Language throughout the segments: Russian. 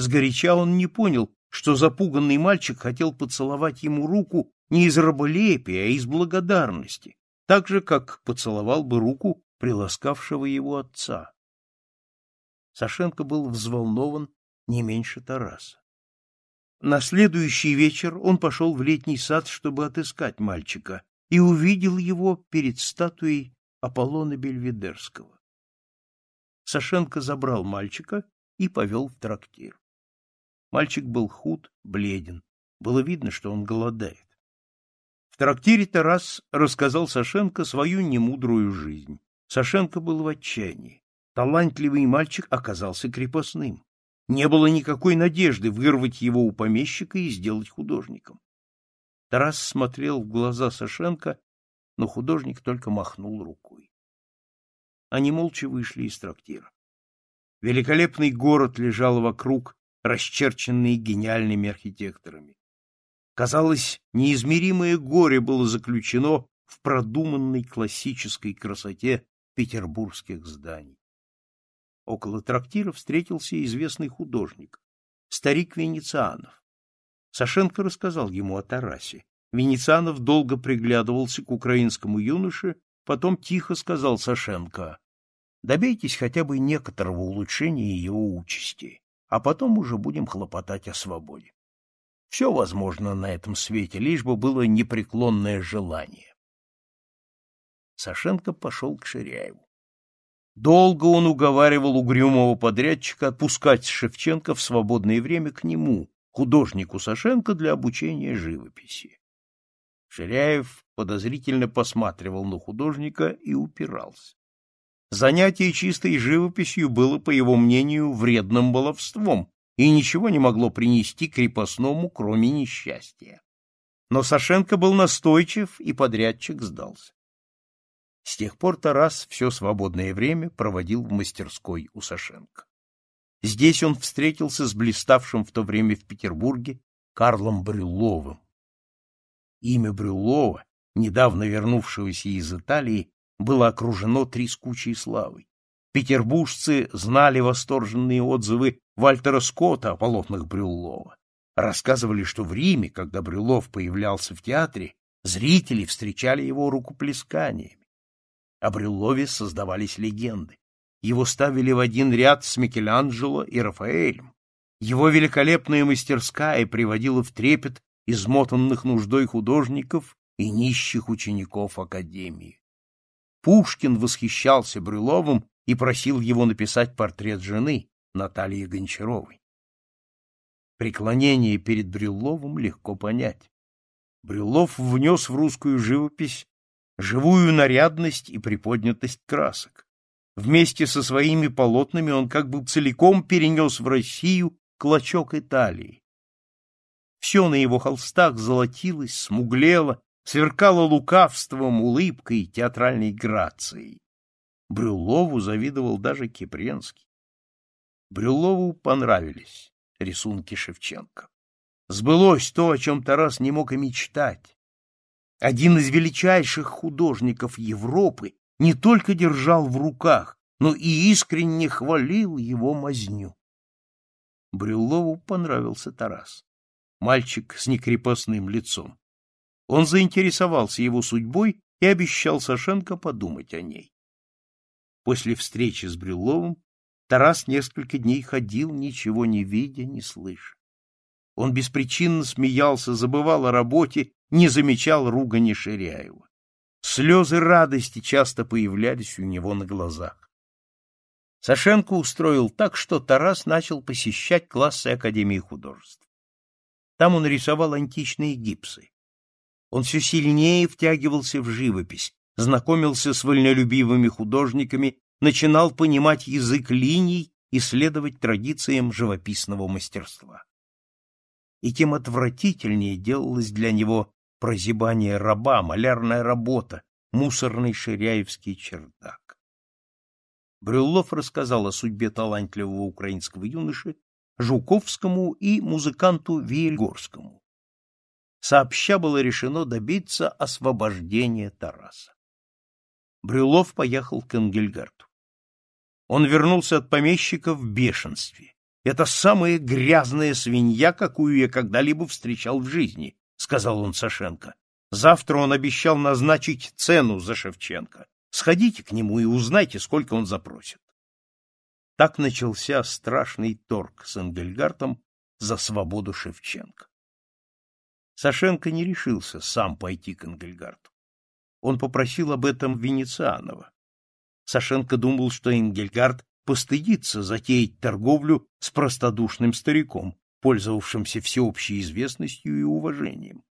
Сгоряча он не понял, что запуганный мальчик хотел поцеловать ему руку не из раболепия, а из благодарности, так же, как поцеловал бы руку приласкавшего его отца. Сашенко был взволнован не меньше Тараса. На следующий вечер он пошел в летний сад, чтобы отыскать мальчика, и увидел его перед статуей Аполлона Бельведерского. Сашенко забрал мальчика и повел в трактир. Мальчик был худ, бледен. Было видно, что он голодает. В трактире Тарас рассказал Сашенко свою немудрую жизнь. Сашенко был в отчаянии. Талантливый мальчик оказался крепостным. Не было никакой надежды вырвать его у помещика и сделать художником. Тарас смотрел в глаза Сашенко, но художник только махнул рукой. Они молча вышли из трактира. Великолепный город лежал вокруг, расчерченные гениальными архитекторами. Казалось, неизмеримое горе было заключено в продуманной классической красоте петербургских зданий. Около трактира встретился известный художник, старик Венецианов. Сашенко рассказал ему о Тарасе. Венецианов долго приглядывался к украинскому юноше, потом тихо сказал Сашенко, «Добейтесь хотя бы некоторого улучшения его участи а потом уже будем хлопотать о свободе. Все возможно на этом свете, лишь бы было непреклонное желание. Сашенко пошел к Ширяеву. Долго он уговаривал угрюмого подрядчика отпускать Шевченко в свободное время к нему, художнику Сашенко, для обучения живописи. Ширяев подозрительно посматривал на художника и упирался. Занятие чистой живописью было, по его мнению, вредным баловством и ничего не могло принести крепостному, кроме несчастья. Но Сашенко был настойчив, и подрядчик сдался. С тех пор Тарас все свободное время проводил в мастерской у Сашенко. Здесь он встретился с блиставшим в то время в Петербурге Карлом Брюловым. Имя Брюлова, недавно вернувшегося из Италии, было окружено трескучей славой. Петербуржцы знали восторженные отзывы Вальтера Скотта о полотнах Брюллова. Рассказывали, что в Риме, когда Брюллов появлялся в театре, зрители встречали его рукоплесканиями. О Брюллове создавались легенды. Его ставили в один ряд с Микеланджело и Рафаэлем. Его великолепная мастерская приводила в трепет измотанных нуждой художников и нищих учеников Академии. Пушкин восхищался Брюловым и просил его написать портрет жены, Натальи Гончаровой. Преклонение перед Брюловым легко понять. Брюлов внес в русскую живопись живую нарядность и приподнятость красок. Вместе со своими полотнами он как бы целиком перенес в Россию клочок Италии. Все на его холстах золотилось, смуглело, сверкала лукавством, улыбкой, театральной грацией. Брюлову завидовал даже Кипренский. Брюлову понравились рисунки Шевченко. Сбылось то, о чем Тарас не мог и мечтать. Один из величайших художников Европы не только держал в руках, но и искренне хвалил его мазню. Брюлову понравился Тарас. Мальчик с некрепостным лицом. Он заинтересовался его судьбой и обещал Сашенко подумать о ней. После встречи с Брюловым Тарас несколько дней ходил, ничего не видя, не слыша. Он беспричинно смеялся, забывал о работе, не замечал ругани Ширяева. Слезы радости часто появлялись у него на глазах. Сашенко устроил так, что Тарас начал посещать классы Академии художеств. Там он рисовал античные гипсы он все сильнее втягивался в живопись, знакомился с вольнолюбивыми художниками, начинал понимать язык линий и следовать традициям живописного мастерства. И тем отвратительнее делалось для него прозябание раба, малярная работа, мусорный ширяевский чердак. Брюллов рассказал о судьбе талантливого украинского юноши Жуковскому и музыканту Виельгорскому сообща было решено добиться освобождения Тараса. Брюлов поехал к Энгельгарту. Он вернулся от помещика в бешенстве. «Это самая грязная свинья, какую я когда-либо встречал в жизни», — сказал он Сашенко. «Завтра он обещал назначить цену за Шевченко. Сходите к нему и узнайте, сколько он запросит». Так начался страшный торг с Энгельгартом за свободу Шевченко. Сашенко не решился сам пойти к Энгельгарту. Он попросил об этом Венецианова. Сашенко думал, что Энгельгард постыдится затеять торговлю с простодушным стариком, пользовавшимся всеобщей известностью и уважением.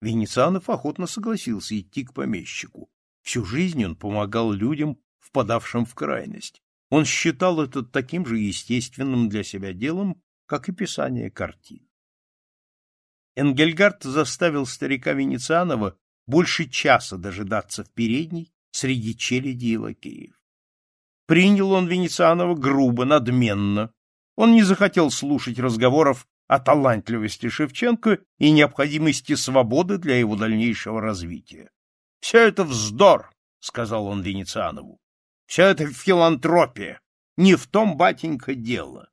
Венецианов охотно согласился идти к помещику. Всю жизнь он помогал людям, впадавшим в крайность. Он считал это таким же естественным для себя делом, как и писание картин. Энгельгард заставил старика Венецианова больше часа дожидаться в передней среди челяди и лакеев. Принял он Венецианова грубо, надменно. Он не захотел слушать разговоров о талантливости Шевченко и необходимости свободы для его дальнейшего развития. — Все это вздор, — сказал он Венецианову. — Все это филантропия. Не в том, батенька, дело.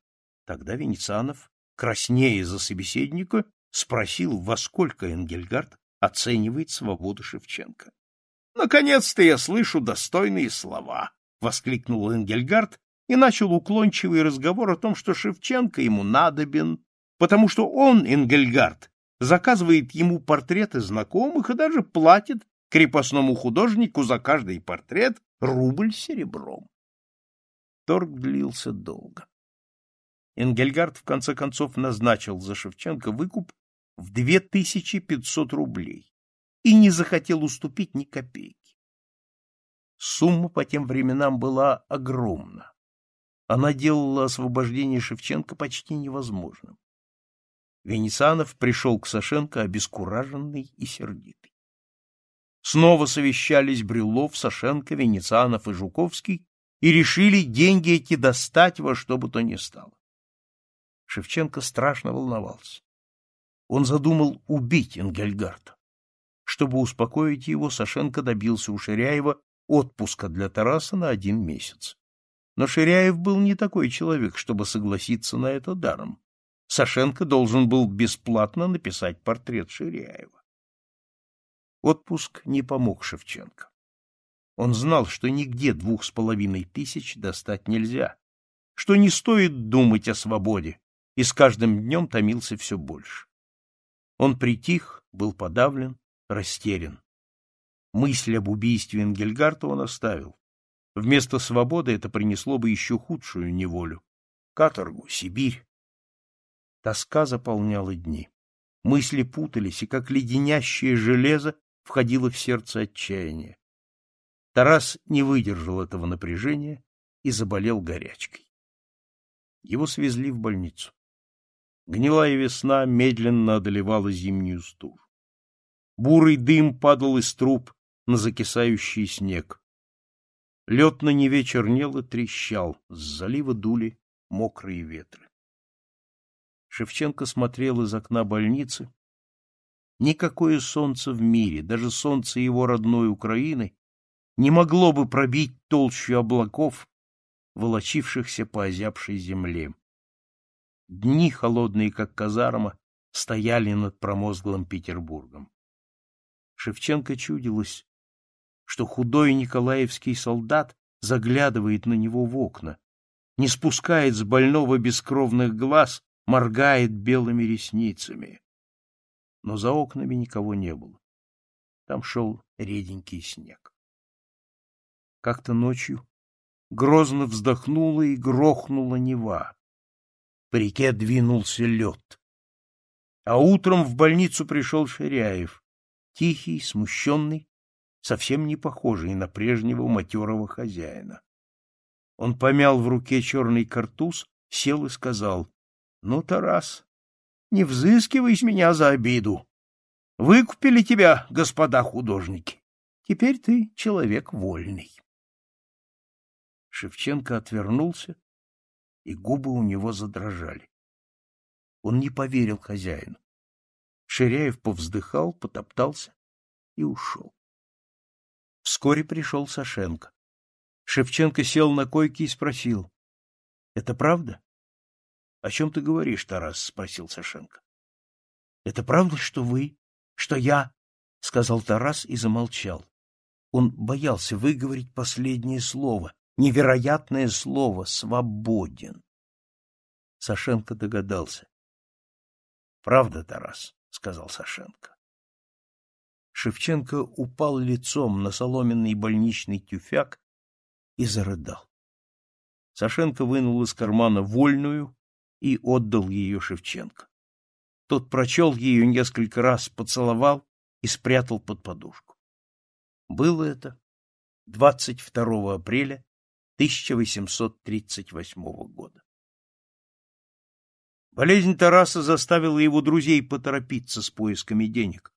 Тогда Венецианов, краснее за собеседника, спросил, во сколько Энгельгард оценивает свободу Шевченко. «Наконец-то я слышу достойные слова!» — воскликнул Энгельгард и начал уклончивый разговор о том, что Шевченко ему надобен, потому что он, Энгельгард, заказывает ему портреты знакомых и даже платит крепостному художнику за каждый портрет рубль серебром. Торг длился долго. Энгельгард в конце концов назначил за Шевченко выкуп в 2500 рублей и не захотел уступить ни копейки. Сумма по тем временам была огромна. Она делала освобождение Шевченко почти невозможным. Венецианов пришел к Сашенко обескураженный и сердитый. Снова совещались Брюлов, Сашенко, Венецианов и Жуковский и решили деньги эти достать во что бы то ни стало. Шевченко страшно волновался. Он задумал убить Энгельгарта. Чтобы успокоить его, Сашенко добился у Ширяева отпуска для Тараса на один месяц. Но Ширяев был не такой человек, чтобы согласиться на это даром. Сашенко должен был бесплатно написать портрет Ширяева. Отпуск не помог Шевченко. Он знал, что нигде двух с половиной тысяч достать нельзя, что не стоит думать о свободе, и с каждым днем томился все больше. Он притих, был подавлен, растерян. Мысль об убийстве Энгельгарта он оставил. Вместо свободы это принесло бы еще худшую неволю. Каторгу, Сибирь. Тоска заполняла дни. Мысли путались, и как леденящее железо входило в сердце отчаяние. Тарас не выдержал этого напряжения и заболел горячкой. Его свезли в больницу. Гнилая весна медленно одолевала зимнюю стужу. Бурый дым падал из труб на закисающий снег. Лед на Неве чернел и трещал, с залива дули мокрые ветры. Шевченко смотрел из окна больницы. Никакое солнце в мире, даже солнце его родной Украины, не могло бы пробить толщу облаков, волочившихся по озябшей земле дни холодные, как казарма, стояли над промозглым Петербургом. Шевченко чудилось, что худой николаевский солдат заглядывает на него в окна, не спускает с больного бескровных глаз, моргает белыми ресницами. Но за окнами никого не было. Там шел реденький снег. Как-то ночью грозно вздохнула и грохнула Нева. По реке двинулся лед. А утром в больницу пришел Ширяев, тихий, смущенный, совсем не похожий на прежнего матерого хозяина. Он помял в руке черный картуз, сел и сказал, — Ну, Тарас, не взыскивай с меня за обиду. Выкупили тебя, господа художники. Теперь ты человек вольный. Шевченко отвернулся и губы у него задрожали. Он не поверил хозяину. Ширяев повздыхал, потоптался и ушел. Вскоре пришел Сашенко. Шевченко сел на койке и спросил. — Это правда? — О чем ты говоришь, Тарас? — спросил Сашенко. — Это правда, что вы? Что я? — сказал Тарас и замолчал. Он боялся выговорить последнее слово, невероятное слово «свободен». Сашенко догадался. — Правда, Тарас? — сказал Сашенко. Шевченко упал лицом на соломенный больничный тюфяк и зарыдал. Сашенко вынул из кармана вольную и отдал ее Шевченко. Тот прочел ее несколько раз, поцеловал и спрятал под подушку. Было это 22 апреля 1838 года. Болезнь Тараса заставила его друзей поторопиться с поисками денег.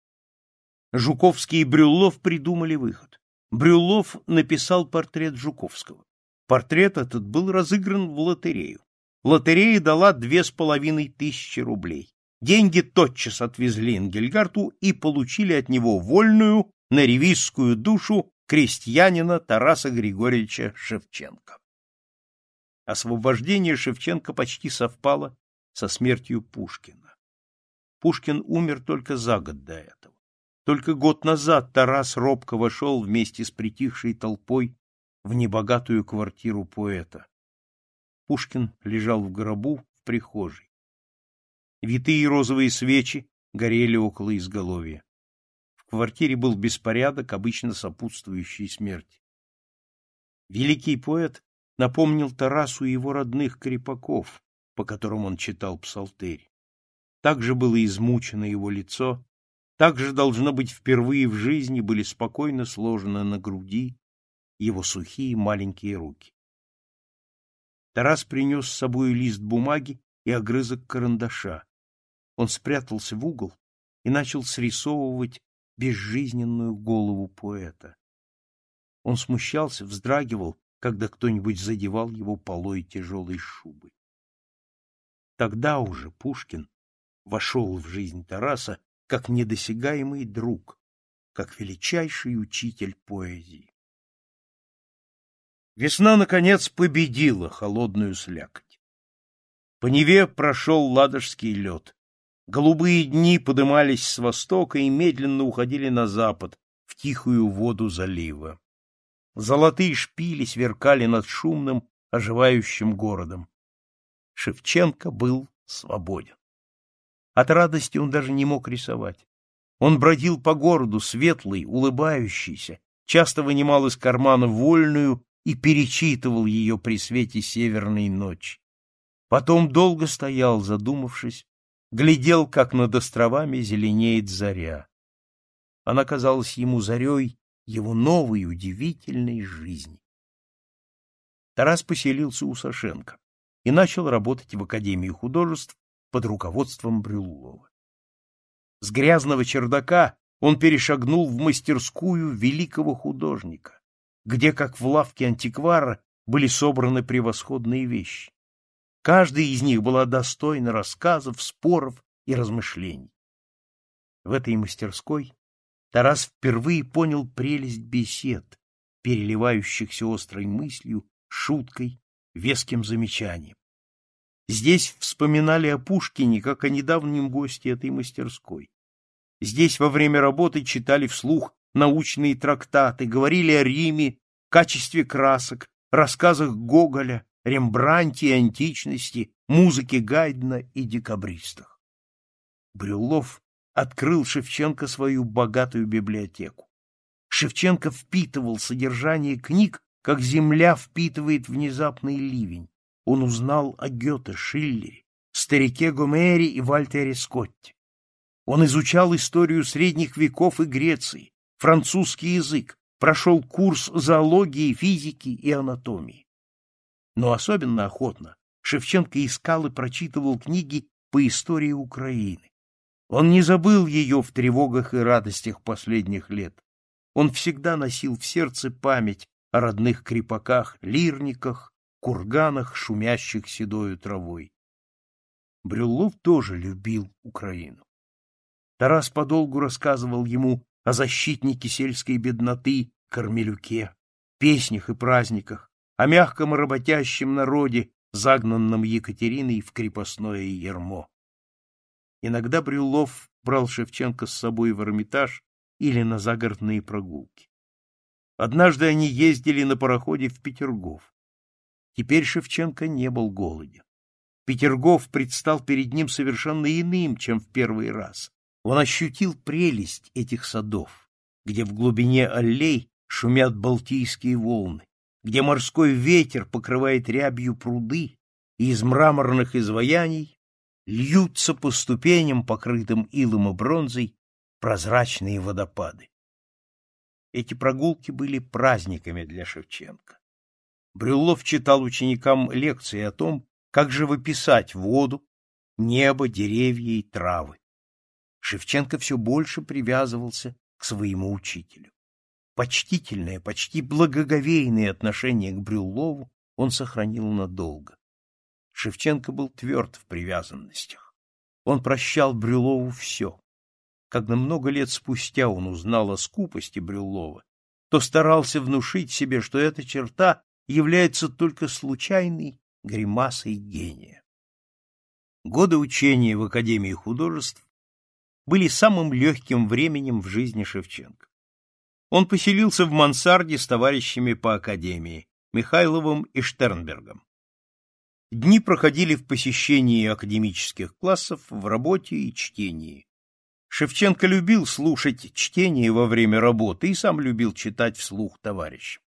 Жуковский и Брюллов придумали выход. Брюллов написал портрет Жуковского. Портрет этот был разыгран в лотерею. Лотерея дала две с половиной тысячи рублей. Деньги тотчас отвезли Энгельгарту и получили от него вольную на ревизскую душу крестьянина Тараса Григорьевича Шевченко. Освобождение Шевченко почти совпало со смертью Пушкина. Пушкин умер только за год до этого. Только год назад Тарас робко вошел вместе с притихшей толпой в небогатую квартиру поэта. Пушкин лежал в гробу в прихожей. Витые розовые свечи горели около изголовья квартире был беспорядок, обычно сопутствующий смерти. Великий поэт напомнил Тарасу его родных крепаков, по которым он читал псалтырь. Так же было измучено его лицо, так же, должно быть, впервые в жизни были спокойно сложены на груди его сухие маленькие руки. Тарас принес с собой лист бумаги и огрызок карандаша. Он спрятался в угол и начал срисовывать безжизненную голову поэта. Он смущался, вздрагивал, когда кто-нибудь задевал его полой тяжелой шубы. Тогда уже Пушкин вошел в жизнь Тараса как недосягаемый друг, как величайший учитель поэзии. Весна, наконец, победила холодную слякоть. По Неве прошел ладожский лед. Голубые дни подымались с востока и медленно уходили на запад, в тихую воду залива. Золотые шпили сверкали над шумным, оживающим городом. Шевченко был свободен. От радости он даже не мог рисовать. Он бродил по городу, светлый, улыбающийся, часто вынимал из кармана вольную и перечитывал ее при свете северной ночи. Потом долго стоял, задумавшись, глядел, как над островами зеленеет заря. Она казалась ему зарей его новой удивительной жизни. Тарас поселился у Сашенко и начал работать в Академии художеств под руководством Брюлова. С грязного чердака он перешагнул в мастерскую великого художника, где, как в лавке антиквара, были собраны превосходные вещи. Каждая из них была достойна рассказов, споров и размышлений. В этой мастерской Тарас впервые понял прелесть бесед, переливающихся острой мыслью, шуткой, веским замечанием. Здесь вспоминали о Пушкине как о недавнем госте этой мастерской. Здесь во время работы читали вслух научные трактаты, говорили о Риме, качестве красок, рассказах Гоголя, Рембранте и античности, музыке Гайдна и декабристах. Брюллов открыл Шевченко свою богатую библиотеку. Шевченко впитывал содержание книг, как земля впитывает внезапный ливень. Он узнал о Гёте, Шиллере, старике Гомере и Вальтере Скотте. Он изучал историю средних веков и Греции, французский язык, прошел курс зоологии, физики и анатомии но особенно охотно Шевченко искал и прочитывал книги по истории Украины. Он не забыл ее в тревогах и радостях последних лет. Он всегда носил в сердце память о родных крепаках, лирниках, курганах, шумящих седою травой. Брюллов тоже любил Украину. Тарас подолгу рассказывал ему о защитнике сельской бедноты, Кармелюке, песнях и праздниках, о мягком работящем народе, загнанном Екатериной в крепостное ермо. Иногда Брюлов брал Шевченко с собой в Эрмитаж или на загородные прогулки. Однажды они ездили на пароходе в Петергоф. Теперь Шевченко не был голоден. Петергоф предстал перед ним совершенно иным, чем в первый раз. Он ощутил прелесть этих садов, где в глубине аллей шумят балтийские волны, где морской ветер покрывает рябью пруды, и из мраморных изваяний льются по ступеням, покрытым илом и бронзой, прозрачные водопады. Эти прогулки были праздниками для Шевченко. Брюллов читал ученикам лекции о том, как же выписать воду, небо, деревья и травы. Шевченко все больше привязывался к своему учителю. Почтительное, почти благоговейное отношение к Брюллову он сохранил надолго. Шевченко был тверд в привязанностях. Он прощал Брюлову все. Когда много лет спустя он узнал о скупости Брюллова, то старался внушить себе, что эта черта является только случайной гримасой гения. Годы учения в Академии художеств были самым легким временем в жизни Шевченко он поселился в мансарде с товарищами по академии, Михайловым и Штернбергом. Дни проходили в посещении академических классов, в работе и чтении. Шевченко любил слушать чтение во время работы и сам любил читать вслух товарищам.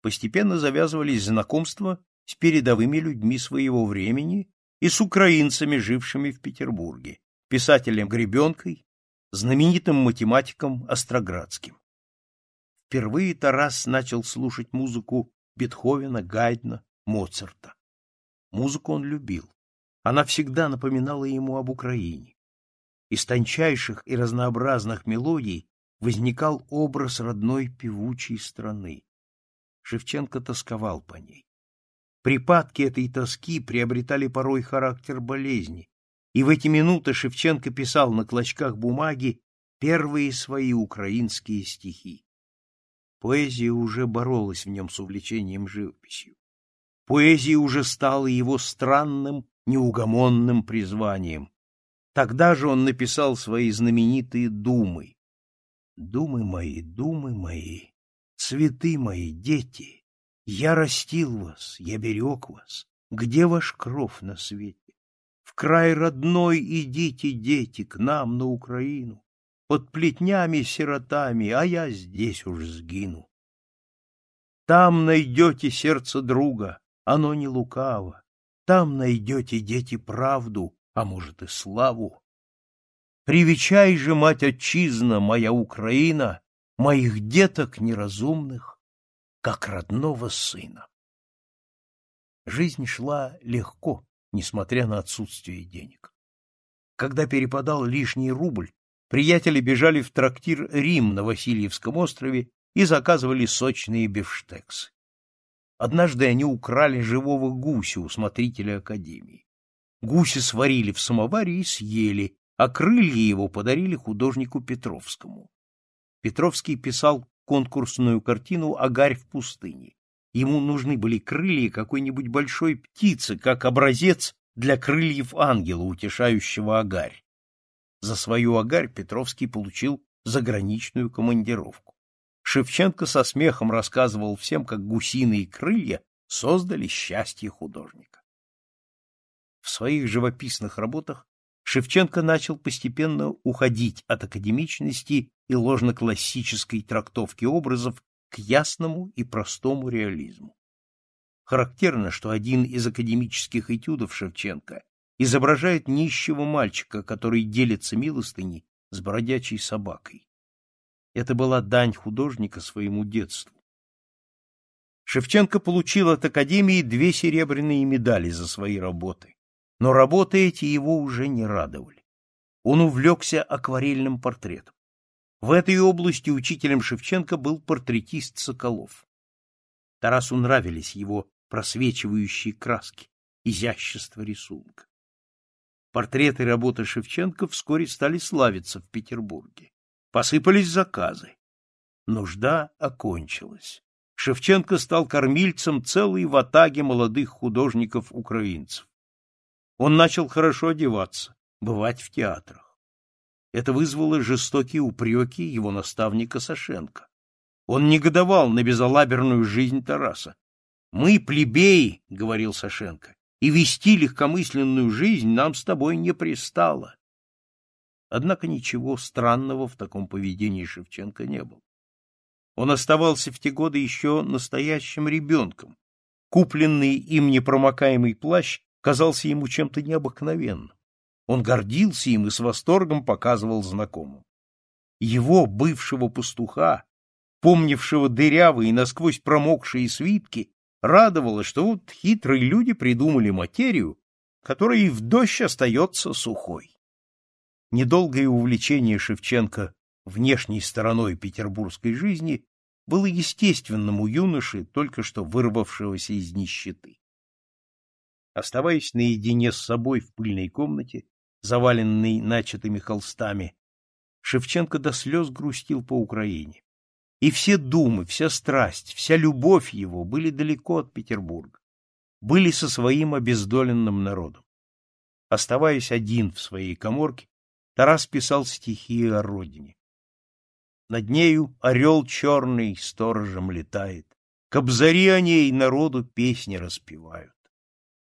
Постепенно завязывались знакомства с передовыми людьми своего времени и с украинцами, жившими в Петербурге, писателем Гребенкой, знаменитым математиком Остроградским. Впервые Тарас начал слушать музыку Бетховена, Гайдна, Моцарта. Музыку он любил. Она всегда напоминала ему об Украине. Из тончайших и разнообразных мелодий возникал образ родной певучей страны. Шевченко тосковал по ней. Припадки этой тоски приобретали порой характер болезни, и в эти минуты Шевченко писал на клочках бумаги первые свои украинские стихи. Поэзия уже боролась в нем с увлечением живописью. Поэзия уже стала его странным, неугомонным призванием. Тогда же он написал свои знаменитые «Думы». «Думы мои, думы мои, цветы мои, дети, я растил вас, я берег вас, где ваш кров на свете? В край родной идите, дети, к нам на Украину, под плетнями сиротами, а я здесь уж сгину. Там найдете сердце друга, оно не лукаво, там найдете, дети, правду, а может и славу. Привечай же, мать отчизна, моя Украина, моих деток неразумных, как родного сына. Жизнь шла легко, несмотря на отсутствие денег. Когда перепадал лишний рубль, приятели бежали в трактир Рим на Васильевском острове и заказывали сочные бифштексы. Однажды они украли живого гуся у смотрителя академии. Гуся сварили в самоваре и съели, а крылья его подарили художнику Петровскому. Петровский писал конкурсную картину «Агарь в пустыне». Ему нужны были крылья какой-нибудь большой птицы, как образец для крыльев ангела, утешающего агарь за свою агарь Петровский получил заграничную командировку. Шевченко со смехом рассказывал всем, как гусиные крылья создали счастье художника. В своих живописных работах Шевченко начал постепенно уходить от академичности и ложно-классической трактовки образов к ясному и простому реализму. Характерно, что один из академических этюдов Шевченко изображает нищего мальчика, который делится милостыней с бродячей собакой. Это была дань художника своему детству. Шевченко получил от Академии две серебряные медали за свои работы, но работы эти его уже не радовали. Он увлекся акварельным портретом. В этой области учителем Шевченко был портретист Соколов. Тарасу нравились его просвечивающие краски, изящество рисунка. Портреты работы Шевченко вскоре стали славиться в Петербурге. Посыпались заказы. Нужда окончилась. Шевченко стал кормильцем целой ватаги молодых художников-украинцев. Он начал хорошо одеваться, бывать в театрах. Это вызвало жестокие упреки его наставника Сашенко. Он негодовал на безалаберную жизнь Тараса. «Мы плебеи», — говорил Сашенко, и вести легкомысленную жизнь нам с тобой не пристало. Однако ничего странного в таком поведении Шевченко не было. Он оставался в те годы еще настоящим ребенком. Купленный им непромокаемый плащ казался ему чем-то необыкновенным. Он гордился им и с восторгом показывал знакомым. Его, бывшего пастуха, помнившего дырявые и насквозь промокшие свитки, радовало, что вот хитрые люди придумали материю, которая и в дождь остается сухой. Недолгое увлечение Шевченко внешней стороной петербургской жизни было естественным у юноши, только что вырвавшегося из нищеты. Оставаясь наедине с собой в пыльной комнате, заваленной начатыми холстами, Шевченко до слез грустил по Украине и все думы, вся страсть, вся любовь его были далеко от Петербурга, были со своим обездоленным народом. Оставаясь один в своей коморке, Тарас писал стихи о родине. Над нею орел черный сторожем летает, к обзоре о ней народу песни распевают.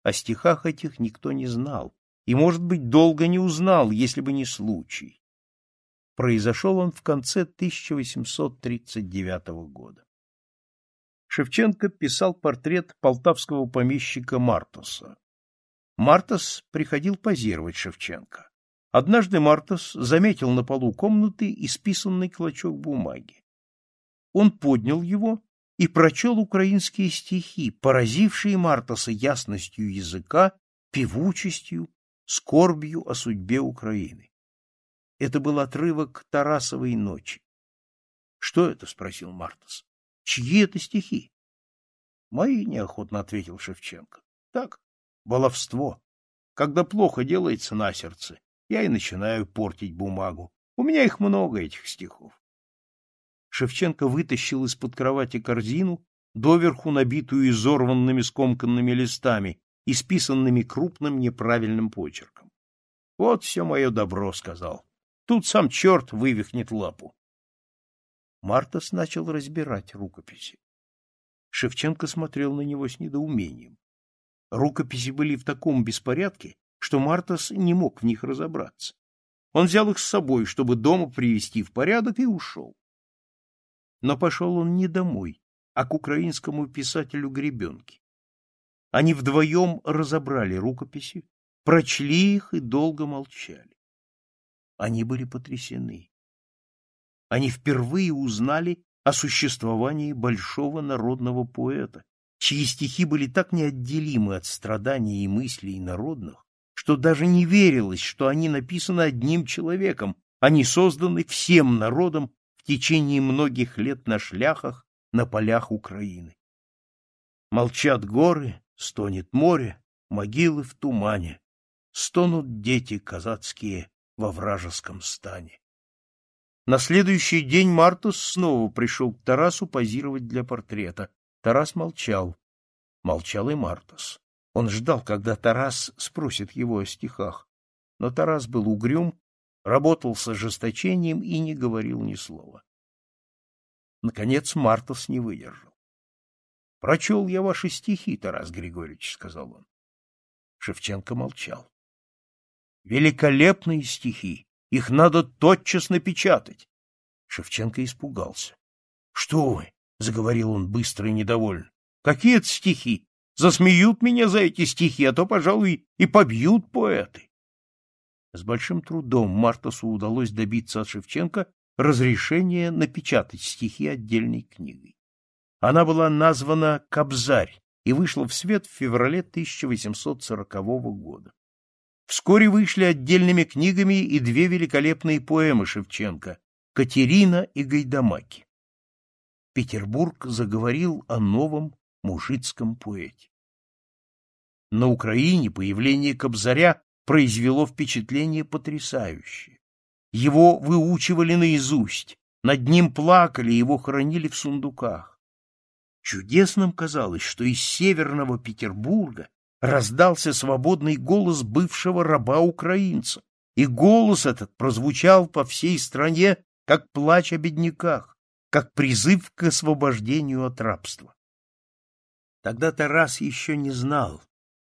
О стихах этих никто не знал, и, может быть, долго не узнал, если бы не случай. Произошел он в конце 1839 года. Шевченко писал портрет полтавского помещика Мартуса. Мартас приходил позировать Шевченко. Однажды Мартас заметил на полу комнаты исписанный клочок бумаги. Он поднял его и прочел украинские стихи, поразившие Мартаса ясностью языка, певучестью, скорбью о судьбе Украины. Это был отрывок Тарасовой ночи. — Что это? — спросил Мартас. — Чьи это стихи? — Мои, — неохотно ответил Шевченко. — Так, баловство. Когда плохо делается на сердце, я и начинаю портить бумагу. У меня их много, этих стихов. Шевченко вытащил из-под кровати корзину, доверху набитую изорванными скомканными листами, и списанными крупным неправильным почерком. — Вот все мое добро, — сказал. Тут сам черт вывихнет лапу. Мартас начал разбирать рукописи. Шевченко смотрел на него с недоумением. Рукописи были в таком беспорядке, что Мартас не мог в них разобраться. Он взял их с собой, чтобы дома привести в порядок, и ушел. Но пошел он не домой, а к украинскому писателю Гребенке. Они вдвоем разобрали рукописи, прочли их и долго молчали. Они были потрясены. Они впервые узнали о существовании большого народного поэта, чьи стихи были так неотделимы от страданий и мыслей народных, что даже не верилось, что они написаны одним человеком, они созданы всем народом в течение многих лет на шляхах на полях Украины. Молчат горы, стонет море, могилы в тумане, стонут дети казацкие во вражеском стане. На следующий день Мартус снова пришел к Тарасу позировать для портрета. Тарас молчал. Молчал и Мартус. Он ждал, когда Тарас спросит его о стихах. Но Тарас был угрюм, работал с ожесточением и не говорил ни слова. Наконец Мартус не выдержал. — Прочел я ваши стихи, Тарас Григорьевич, — сказал он. Шевченко молчал. Великолепные стихи. Их надо тотчас напечатать. Шевченко испугался. — Что вы? — заговорил он быстро и недовольно. — Какие это стихи? Засмеют меня за эти стихи, а то, пожалуй, и побьют поэты. С большим трудом Мартасу удалось добиться от Шевченко разрешения напечатать стихи отдельной книгой. Она была названа «Кобзарь» и вышла в свет в феврале 1840 года. Вскоре вышли отдельными книгами и две великолепные поэмы Шевченко «Катерина» и «Гайдамаки». Петербург заговорил о новом мужицком поэте. На Украине появление Кобзаря произвело впечатление потрясающее. Его выучивали наизусть, над ним плакали, его хранили в сундуках. Чудесным казалось, что из северного Петербурга раздался свободный голос бывшего раба-украинца, и голос этот прозвучал по всей стране, как плач о бедняках, как призыв к освобождению от рабства. Тогда Тарас еще не знал,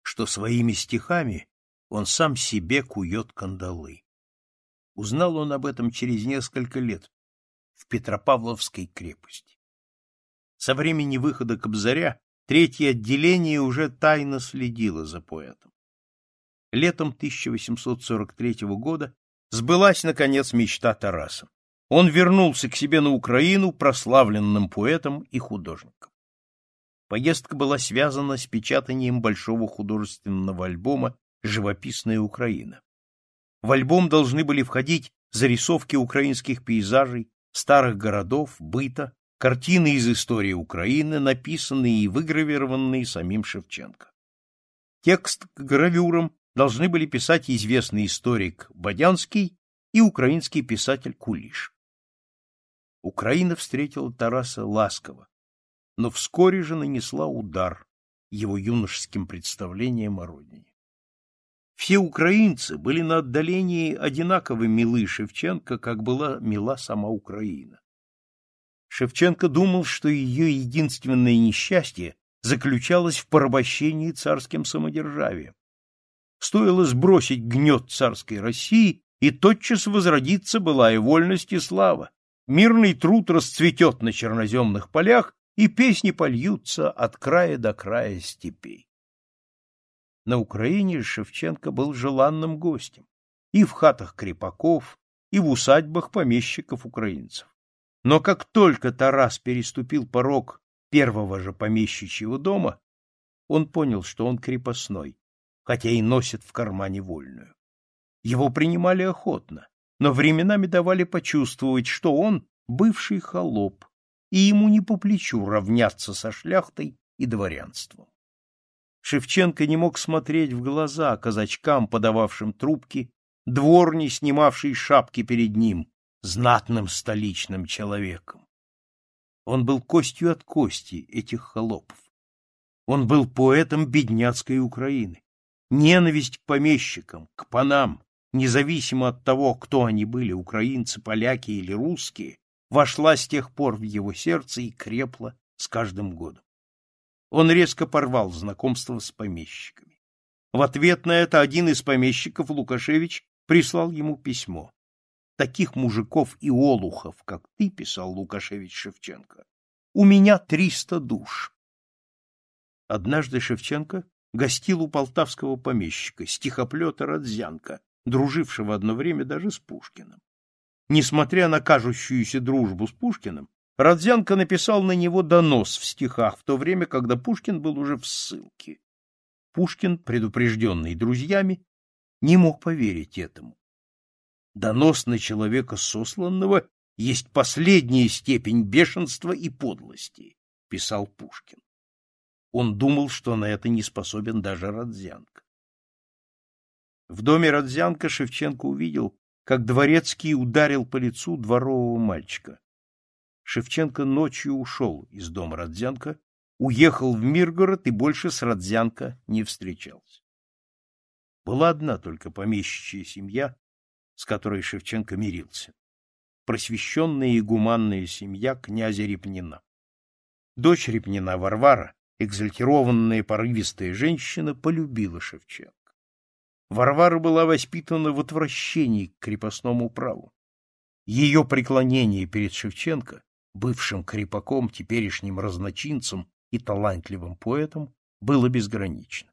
что своими стихами он сам себе кует кандалы. Узнал он об этом через несколько лет в Петропавловской крепости. Со времени выхода Кобзаря Третье отделение уже тайно следило за поэтом. Летом 1843 года сбылась, наконец, мечта Тараса. Он вернулся к себе на Украину прославленным поэтом и художником. Поездка была связана с печатанием большого художественного альбома «Живописная Украина». В альбом должны были входить зарисовки украинских пейзажей, старых городов, быта, картины из истории Украины, написанные и выгравированные самим Шевченко. Текст к гравюрам должны были писать известный историк Бодянский и украинский писатель Кулиш. Украина встретила Тараса ласково, но вскоре же нанесла удар его юношеским представлениям о родине. Все украинцы были на отдалении одинаково милы Шевченко, как была мила сама Украина. Шевченко думал, что ее единственное несчастье заключалось в порабощении царским самодержавием. Стоило сбросить гнет царской России, и тотчас возродится былая вольность и слава. Мирный труд расцветет на черноземных полях, и песни польются от края до края степей. На Украине Шевченко был желанным гостем и в хатах крепаков, и в усадьбах помещиков-украинцев. Но как только Тарас переступил порог первого же помещичьего дома, он понял, что он крепостной, хотя и носит в кармане вольную. Его принимали охотно, но временами давали почувствовать, что он бывший холоп, и ему не по плечу равняться со шляхтой и дворянством. Шевченко не мог смотреть в глаза казачкам, подававшим трубки, дворни, снимавшей шапки перед ним, знатным столичным человеком. Он был костью от кости этих холопов. Он был поэтом бедняцкой Украины. Ненависть к помещикам, к панам, независимо от того, кто они были, украинцы, поляки или русские, вошла с тех пор в его сердце и крепла с каждым годом. Он резко порвал знакомство с помещиками. В ответ на это один из помещиков, Лукашевич, прислал ему письмо таких мужиков и олухов, как ты, писал Лукашевич Шевченко, у меня триста душ. Однажды Шевченко гостил у полтавского помещика, стихоплета Родзянка, дружившего одно время даже с Пушкиным. Несмотря на кажущуюся дружбу с Пушкиным, Радзянко написал на него донос в стихах в то время, когда Пушкин был уже в ссылке. Пушкин, предупрежденный друзьями, не мог поверить этому. Донос на человека сосланного есть последняя степень бешенства и подлости, писал Пушкин. Он думал, что на это не способен даже Родзянко. В доме Родзянко Шевченко увидел, как дворецкий ударил по лицу дворового мальчика. Шевченко ночью ушел из дома Родзянко, уехал в Миргород и больше с Родзянко не встречался. Была одна только помещичья семья с которой Шевченко мирился. Просвещенная и гуманная семья князя Репнина. Дочь Репнина Варвара, экзальтированная порывистая женщина, полюбила Шевченко. Варвара была воспитана в отвращении к крепостному праву. Ее преклонение перед Шевченко, бывшим крепаком, теперешним разночинцем и талантливым поэтом, было безгранично.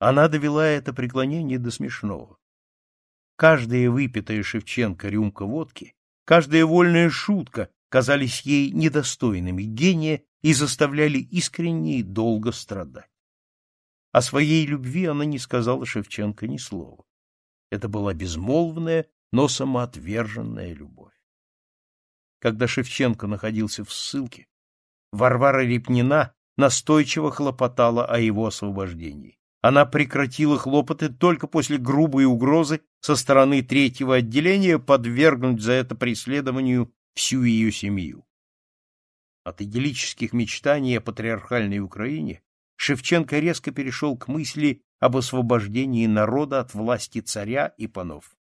Она довела это преклонение до смешного. Каждая выпитая Шевченко рюмка водки, каждая вольная шутка казались ей недостойными гения и заставляли искренне и долго страдать. О своей любви она не сказала Шевченко ни слова. Это была безмолвная, но самоотверженная любовь. Когда Шевченко находился в ссылке, Варвара Репнина настойчиво хлопотала о его освобождении. Она прекратила хлопоты только после грубой угрозы со стороны третьего отделения подвергнуть за это преследованию всю ее семью. От идиллических мечтаний о патриархальной Украине Шевченко резко перешел к мысли об освобождении народа от власти царя и панов.